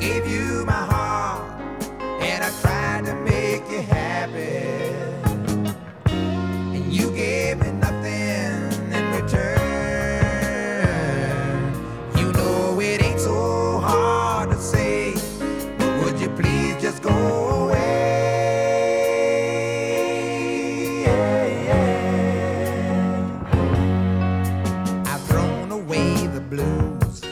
gave you my heart, and I tried to make you happy. And you gave me nothing in return. You know it ain't so hard to say, but would you please just go? away? I've thrown away the blues